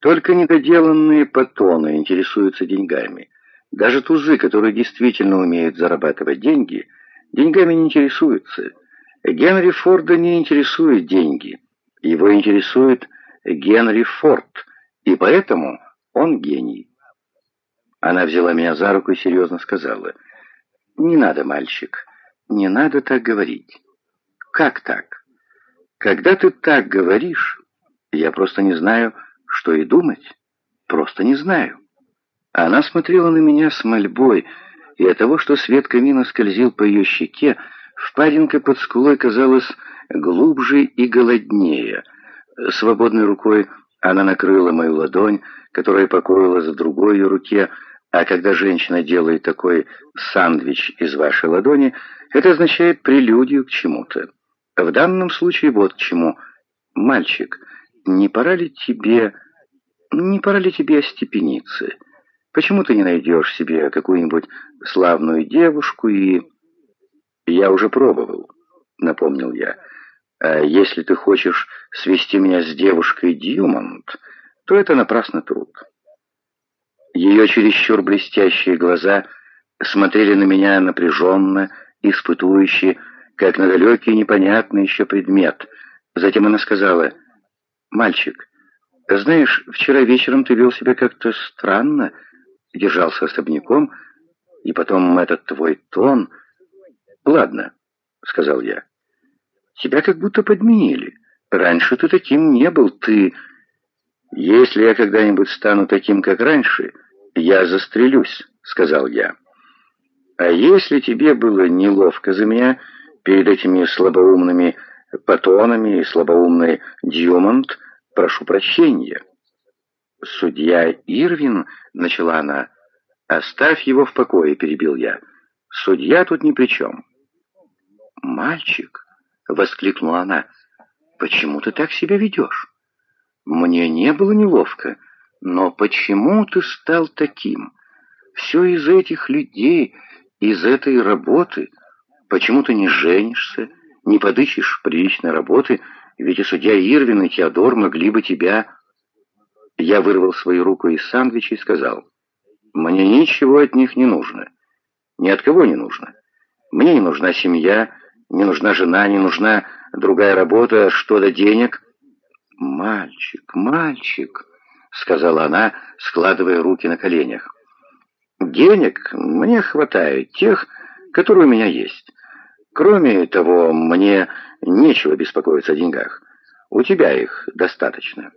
Только недоделанные патоны интересуются деньгами. Даже тузы, которые действительно умеют зарабатывать деньги, деньгами не интересуются. Генри Форда не интересуют деньги. Его интересует Генри Форд, и поэтому он гений. Она взяла меня за руку и серьезно сказала, «Не надо, мальчик, не надо так говорить». «Как так?» «Когда ты так говоришь, я просто не знаю, что и думать. Просто не знаю». Она смотрела на меня с мольбой, и от того, что свет камина скользил по ее щеке, впадинка под скулой казалась глубже и голоднее. Свободной рукой она накрыла мою ладонь, которая покоилась в другой руке, а когда женщина делает такой сандвич из вашей ладони, это означает прелюдию к чему-то. В данном случае вот к чему. Мальчик, не пора ли тебе... не пора ли тебе остепениться? Почему ты не найдешь себе какую-нибудь славную девушку и... Я уже пробовал, напомнил я. А если ты хочешь свести меня с девушкой Дьюмонт, то это напрасно труд. Ее чересчур блестящие глаза смотрели на меня напряженно, испытующе, как на далекий непонятный еще предмет. Затем она сказала, «Мальчик, знаешь, вчера вечером ты вел себя как-то странно, держался особняком, и потом этот твой тон...» «Ладно», — сказал я, — «тебя как будто подменили. Раньше ты таким не был, ты...» «Если я когда-нибудь стану таким, как раньше...» «Я застрелюсь», — сказал я. «А если тебе было неловко за меня перед этими слабоумными патонами и слабоумной Дьюмонт, прошу прощения». «Судья Ирвин», — начала она, — «оставь его в покое», — перебил я. «Судья тут ни при чем». «Мальчик», — воскликнула она, — «почему ты так себя ведешь?» «Мне не было неловко». Но почему ты стал таким? Все из этих людей, из этой работы. Почему ты не женишься, не подыщешь приличной работы, ведь и судья Ирвин и Теодор могли бы тебя... Я вырвал свою руку из сандвича и сказал, «Мне ничего от них не нужно. Ни от кого не нужно. Мне не нужна семья, не нужна жена, не нужна другая работа, что до денег». «Мальчик, мальчик!» — сказала она, складывая руки на коленях. «Денег мне хватает, тех, которые у меня есть. Кроме того, мне нечего беспокоиться о деньгах. У тебя их достаточно».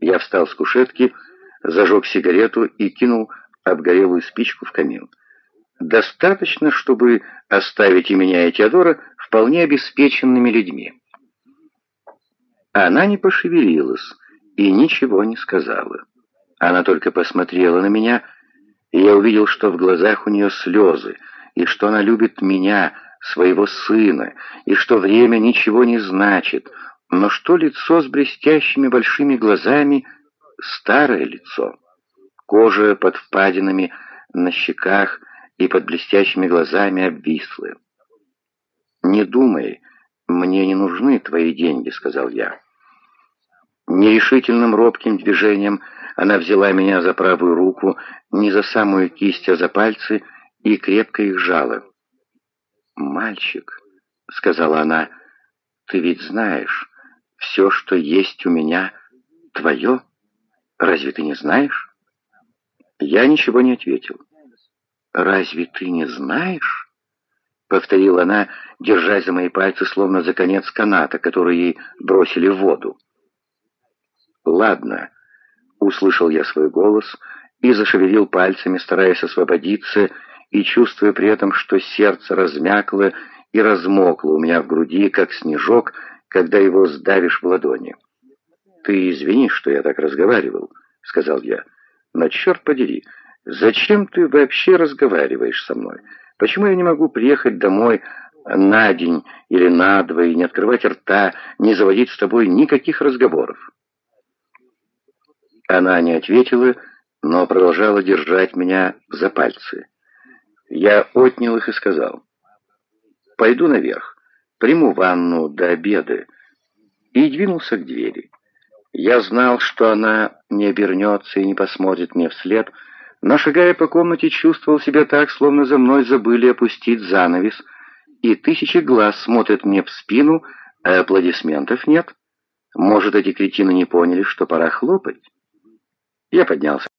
Я встал с кушетки, зажег сигарету и кинул обгорелую спичку в камин. «Достаточно, чтобы оставить и меня, и Теодора вполне обеспеченными людьми». Она не пошевелилась, и ничего не сказала. Она только посмотрела на меня, и я увидел, что в глазах у нее слезы, и что она любит меня, своего сына, и что время ничего не значит, но что лицо с блестящими большими глазами — старое лицо. Кожа под впадинами на щеках и под блестящими глазами обвислая. «Не думай, мне не нужны твои деньги», — сказал я. Нерешительным робким движением она взяла меня за правую руку, не за самую кисть, а за пальцы, и крепко их жала. «Мальчик», — сказала она, — «ты ведь знаешь, все, что есть у меня, твое. Разве ты не знаешь?» Я ничего не ответил. «Разве ты не знаешь?» — повторила она, держась за мои пальцы, словно за конец каната, который ей бросили в воду. «Ладно», — услышал я свой голос и зашевелил пальцами, стараясь освободиться, и чувствуя при этом, что сердце размякло и размокло у меня в груди, как снежок, когда его сдавишь в ладони. «Ты извини, что я так разговаривал», — сказал я. «Но черт подери, зачем ты вообще разговариваешь со мной? Почему я не могу приехать домой на день или на два и не открывать рта, не заводить с тобой никаких разговоров?» Она не ответила, но продолжала держать меня за пальцы. Я отнял их и сказал, «Пойду наверх, приму ванну до обеда», и двинулся к двери. Я знал, что она не обернется и не посмотрит мне вслед, но, шагая по комнате, чувствовал себя так, словно за мной забыли опустить занавес, и тысячи глаз смотрят мне в спину, а аплодисментов нет. Может, эти кретины не поняли, что пора хлопать? Я поднялся.